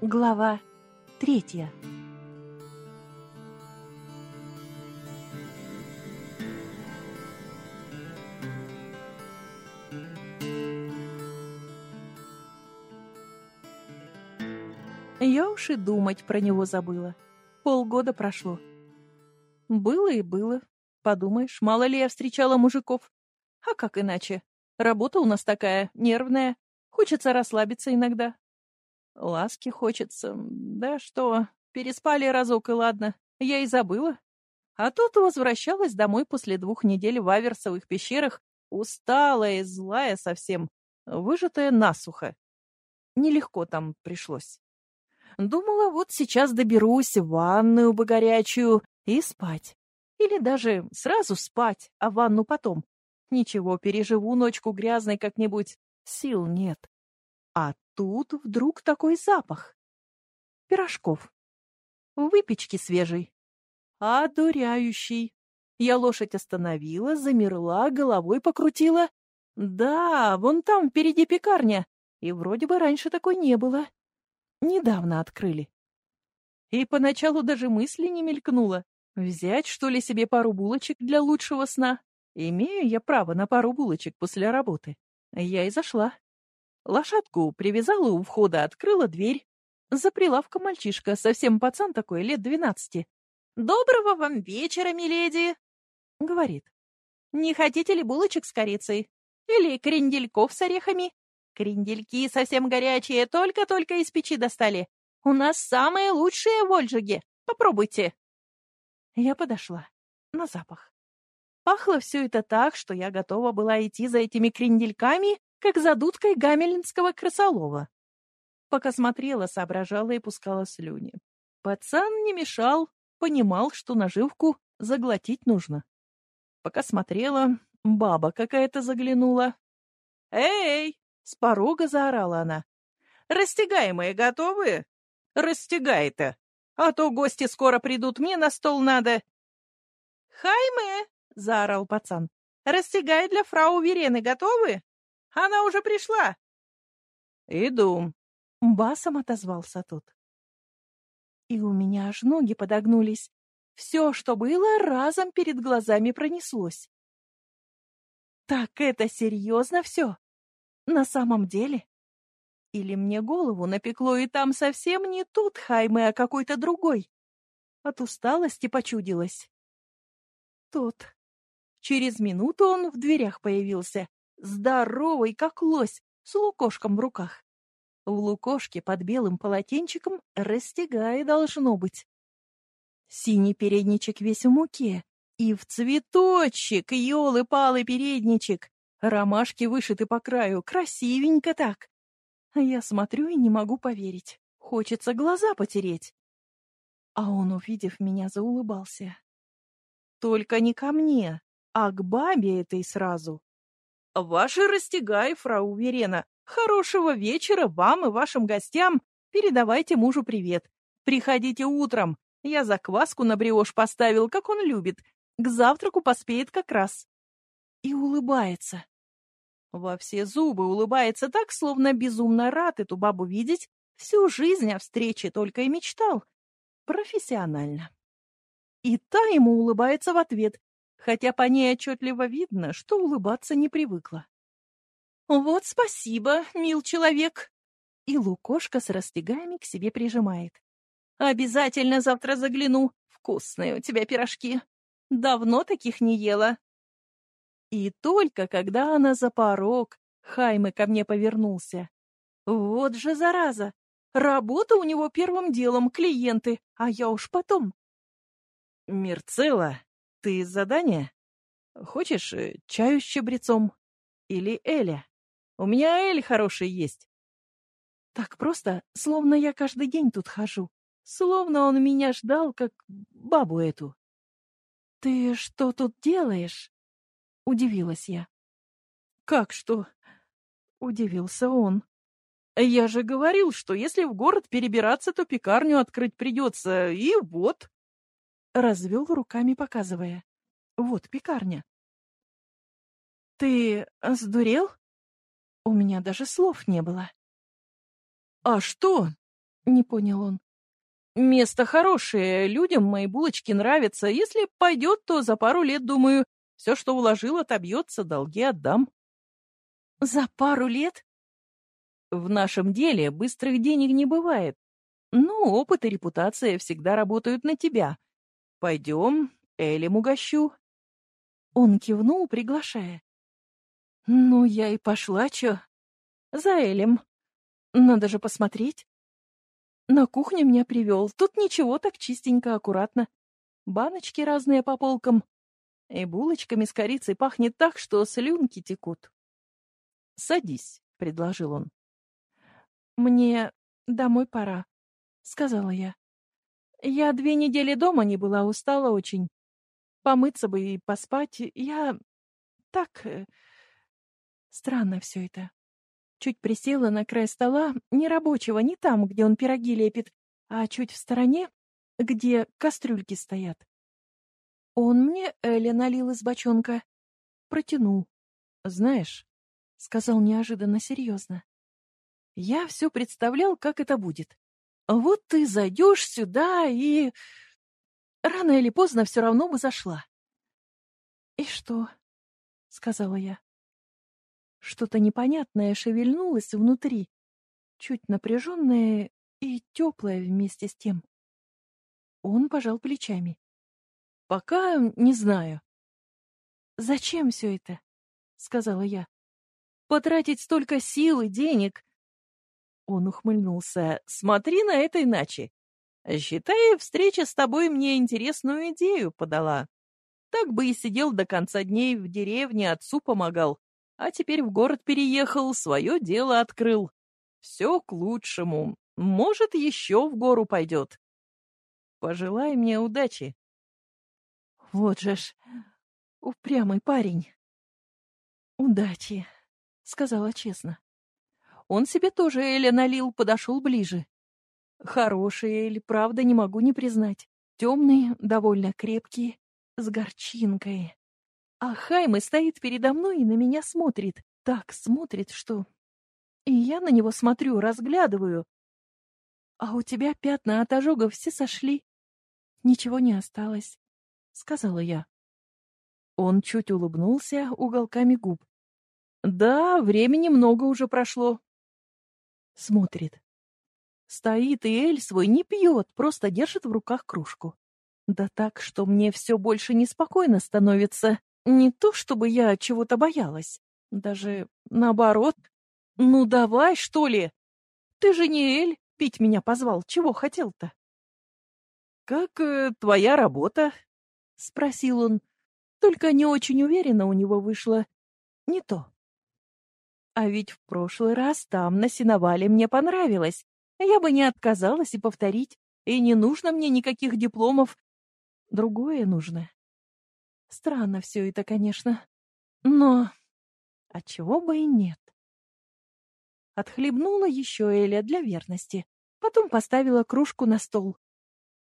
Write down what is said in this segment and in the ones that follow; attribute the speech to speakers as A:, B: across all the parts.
A: Глава третья. Я уж и думать про него забыла. Полгода прошло. Было и было. Подумаешь, мало ли я встречала мужиков. А как иначе? Работа у нас такая, нервная. Хочется расслабиться иногда. Ласки хочется. Да что, переспали разок и ладно. Я и забыла. А тут возвращалась домой после двух недель в Аверсовых пещерах, усталая и злая совсем, выжатая насухо. Нелегко там пришлось. Думала, вот сейчас доберусь в ванную бы горячую и спать. Или даже сразу спать, а ванну потом. Ничего, переживу ночку грязной как-нибудь. Сил нет. А тут вдруг такой запах. Пирожков. Выпечки свежей. Одуряющий. Я лошадь остановила, замерла, головой покрутила. Да, вон там впереди пекарня. И вроде бы раньше такой не было. Недавно открыли. И поначалу даже мысли не мелькнуло. Взять, что ли, себе пару булочек для лучшего сна? Имею я право на пару булочек после работы. Я и зашла. Лошадку привязала у входа, открыла дверь. За прилавком мальчишка, совсем пацан такой, лет двенадцати. «Доброго вам вечера, миледи!» — говорит. «Не хотите ли булочек с корицей? Или крендельков с орехами? Крендельки совсем горячие, только-только из печи достали. У нас самые лучшие в Ольжиге. Попробуйте. Я подошла. На запах. Пахло все это так, что я готова была идти за этими крендельками, как за дудкой гамелинского крысолова. Пока смотрела, соображала и пускала слюни. Пацан не мешал, понимал, что наживку заглотить нужно. Пока смотрела, баба какая-то заглянула. «Эй, с порога заорала она. «Растягаемые готовы? Растягай-то, а то гости скоро придут, мне на стол надо». «Хайме!» — заорал пацан. «Растягай для фрау Верены готовы? Она уже пришла». «Иду», — басом отозвался тот. И у меня аж ноги подогнулись. Все, что было, разом перед глазами пронеслось. «Так это серьезно все?» На самом деле? Или мне голову напекло, и там совсем не тут Хайме, а какой-то другой? От усталости почудилось. Тут. Через минуту он в дверях появился, здоровый, как лось, с лукошком в руках. В лукошке под белым полотенчиком растягая должно быть. Синий передничек весь в муке. И в цветочек, елы-палы передничек. Ромашки вышиты по краю, красивенько так. Я смотрю и не могу поверить. Хочется глаза потереть. А он, увидев меня, заулыбался. Только не ко мне, а к бабе этой сразу. Ваши растягай, фрау Верена. Хорошего вечера вам и вашим гостям. Передавайте мужу привет. Приходите утром. Я закваску на бриош поставил, как он любит. К завтраку поспеет как раз и улыбается. Во все зубы улыбается так, словно безумно рад эту бабу видеть, всю жизнь о встрече только и мечтал. Профессионально. И та ему улыбается в ответ, хотя по ней отчетливо видно, что улыбаться не привыкла. «Вот спасибо, мил человек!» И Лукошка с растягами к себе прижимает. «Обязательно завтра загляну. Вкусные у тебя пирожки. Давно таких не ела. И только когда она за порог, Хайме ко мне повернулся. Вот же зараза! Работа у него первым делом, клиенты, а я уж потом. Мерцела, ты из задания? Хочешь э, чаю с чабрецом? Или Эля? У меня Эль хороший есть. Так просто, словно я каждый день тут хожу. Словно он меня ждал, как бабу эту. Ты что тут делаешь? Удивилась я. «Как что?» — удивился он. «Я же говорил, что если в город перебираться, то пекарню открыть придется, и вот!» Развел руками, показывая. «Вот пекарня». «Ты сдурел?» У меня даже слов не было. «А что?» Не понял он. Место хорошее, людям мои булочки нравятся. Если пойдет, то за пару лет, думаю, все, что уложил, отобьется, долги отдам. За пару лет? В нашем деле быстрых денег не бывает. Ну, опыт и репутация всегда работают на тебя. Пойдем, Элем угощу. Он кивнул, приглашая. Ну, я и пошла, чё? За Элем. Надо же посмотреть. На кухню меня привел. Тут ничего так чистенько, аккуратно. Баночки разные по полкам. И булочками с корицей пахнет так, что слюнки текут. «Садись», — предложил он. «Мне домой пора», — сказала я. «Я две недели дома не была, устала очень. Помыться бы и поспать. Я... так... Э, странно все это. Чуть присела на край стола, не рабочего, не там, где он пироги лепит, а чуть в стороне, где кастрюльки стоят. Он мне Эля налил из бочонка. Протянул. «Знаешь», — сказал неожиданно серьезно, — «я все представлял, как это будет. Вот ты зайдешь сюда и... Рано или поздно все равно бы зашла». «И что?» — сказала я. Что-то непонятное шевельнулось внутри, чуть напряженное и теплое вместе с тем. Он пожал плечами. «Пока не знаю». «Зачем все это?» — сказала я. «Потратить столько сил и денег». Он ухмыльнулся. «Смотри на это иначе. Считай, встреча с тобой мне интересную идею подала. Так бы и сидел до конца дней в деревне, отцу помогал а теперь в город переехал, свое дело открыл. Все к лучшему. Может, еще в гору пойдет. Пожелай мне удачи. Вот же ж, упрямый парень. Удачи, сказала честно. Он себе тоже Эля налил, подошел ближе. Хороший Эль, правда, не могу не признать. Темный, довольно крепкий, с горчинкой. А Хайме стоит передо мной и на меня смотрит. Так смотрит, что... И я на него смотрю, разглядываю. А у тебя пятна от ожогов все сошли. Ничего не осталось, — сказала я. Он чуть улыбнулся уголками губ. Да, времени много уже прошло. Смотрит. Стоит и Эль свой не пьет, просто держит в руках кружку. Да так, что мне все больше неспокойно становится. Не то, чтобы я чего-то боялась. Даже наоборот. Ну давай, что ли? Ты же не Эль, пить меня позвал. Чего хотел-то? Как э, твоя работа? Спросил он. Только не очень уверенно у него вышло. Не то. А ведь в прошлый раз там, на сеновале, мне понравилось. Я бы не отказалась и повторить. И не нужно мне никаких дипломов. Другое нужно. Странно все это, конечно. Но отчего бы и нет. Отхлебнула еще Эля для верности. Потом поставила кружку на стол.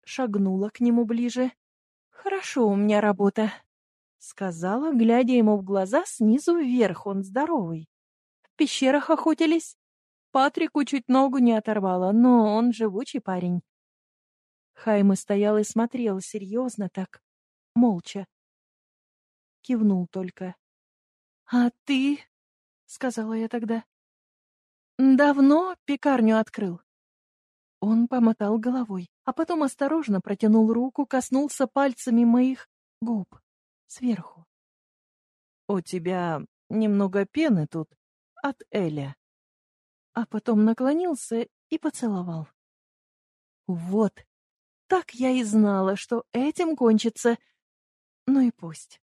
A: Шагнула к нему ближе. «Хорошо у меня работа», — сказала, глядя ему в глаза снизу вверх, он здоровый. В пещерах охотились. Патрику чуть ногу не оторвала, но он живучий парень. Хайма стоял и смотрел серьезно так, молча кивнул только. «А ты?» — сказала я тогда. «Давно пекарню открыл?» Он помотал головой, а потом осторожно протянул руку, коснулся пальцами моих губ сверху. «У тебя немного пены тут от Эля». А потом наклонился и поцеловал. Вот, так я и знала, что этим кончится. Ну и пусть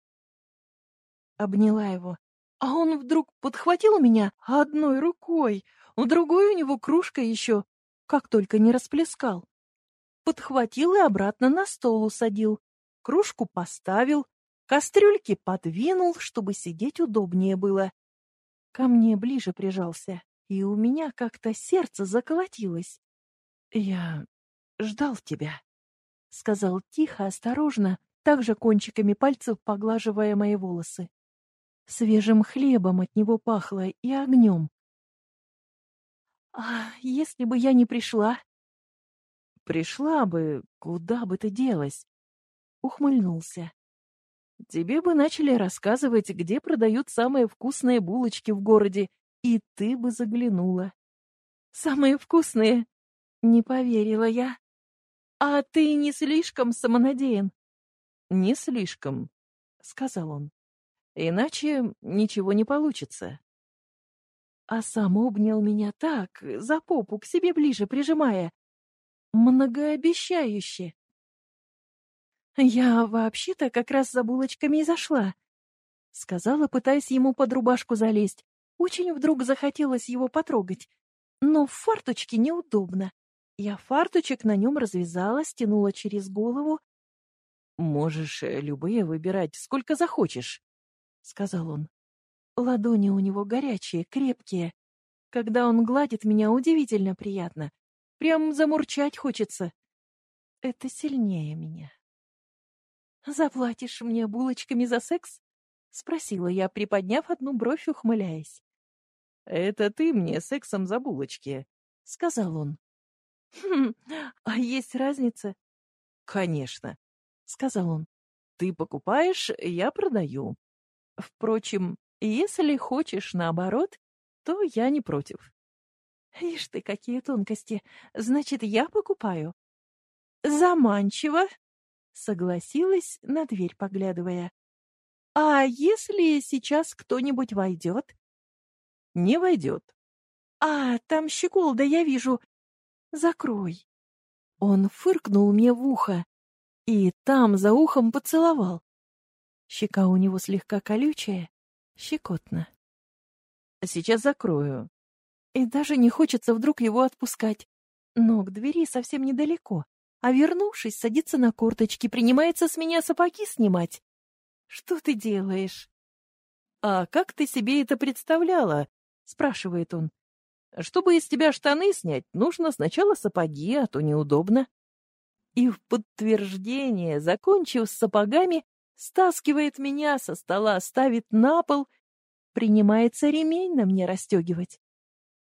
A: обняла его. А он вдруг подхватил меня одной рукой, в другой у него кружка еще, как только не расплескал. Подхватил и обратно на стол усадил, кружку поставил, кастрюльки подвинул, чтобы сидеть удобнее было. Ко мне ближе прижался, и у меня как-то сердце заколотилось. «Я ждал тебя», — сказал тихо, осторожно, также кончиками пальцев поглаживая мои волосы. Свежим хлебом от него пахло и огнем. «А если бы я не пришла?» Пришла бы, куда бы ты делась? Ухмыльнулся. Тебе бы начали рассказывать, где продают самые вкусные булочки в городе, и ты бы заглянула. Самые вкусные? Не поверила я. А ты не слишком самонадеян? Не слишком, сказал он. Иначе ничего не получится. А сам обнял меня так, за попу, к себе ближе прижимая. Многообещающе. «Я вообще-то как раз за булочками и зашла», — сказала, пытаясь ему под рубашку залезть. Очень вдруг захотелось его потрогать. Но в фарточке неудобно. Я фарточек на нем развязала, стянула через голову. «Можешь э, любые выбирать, сколько захочешь», — сказал он. Ладони у него горячие, крепкие. Когда он гладит меня, удивительно приятно. Прям замурчать хочется. Это сильнее меня. «Заплатишь мне булочками за секс?» — спросила я, приподняв одну бровь, ухмыляясь. «Это ты мне сексом за булочки», — сказал он. «Хм, а есть разница?» «Конечно», — сказал он. «Ты покупаешь, я продаю. Впрочем, если хочешь наоборот, то я не против». «Ишь ты, какие тонкости! Значит, я покупаю?» «Заманчиво!» Согласилась, на дверь поглядывая. «А если сейчас кто-нибудь войдет?» «Не войдет». «А, там щеколда, я вижу. Закрой». Он фыркнул мне в ухо и там за ухом поцеловал. Щека у него слегка колючая, щекотно. «Сейчас закрою». И даже не хочется вдруг его отпускать. Но к двери совсем недалеко а вернувшись, садится на корточки, принимается с меня сапоги снимать. Что ты делаешь? А как ты себе это представляла? спрашивает он. Чтобы из тебя штаны снять, нужно сначала сапоги, а то неудобно. И в подтверждение, закончив с сапогами, стаскивает меня со стола, ставит на пол, принимается ремень на мне расстегивать.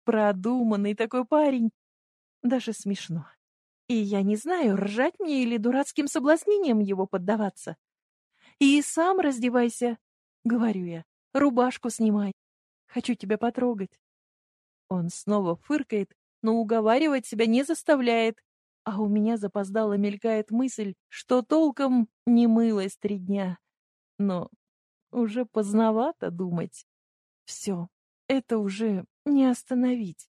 A: Продуманный такой парень. Даже смешно. И я не знаю, ржать мне или дурацким соблазнением его поддаваться. И сам раздевайся, — говорю я, — рубашку снимай. Хочу тебя потрогать. Он снова фыркает, но уговаривать себя не заставляет, а у меня запоздало мелькает мысль, что толком не мылась три дня. Но уже поздновато думать. Все, это уже не остановить.